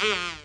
Head,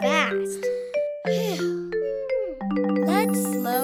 fast. Let's slow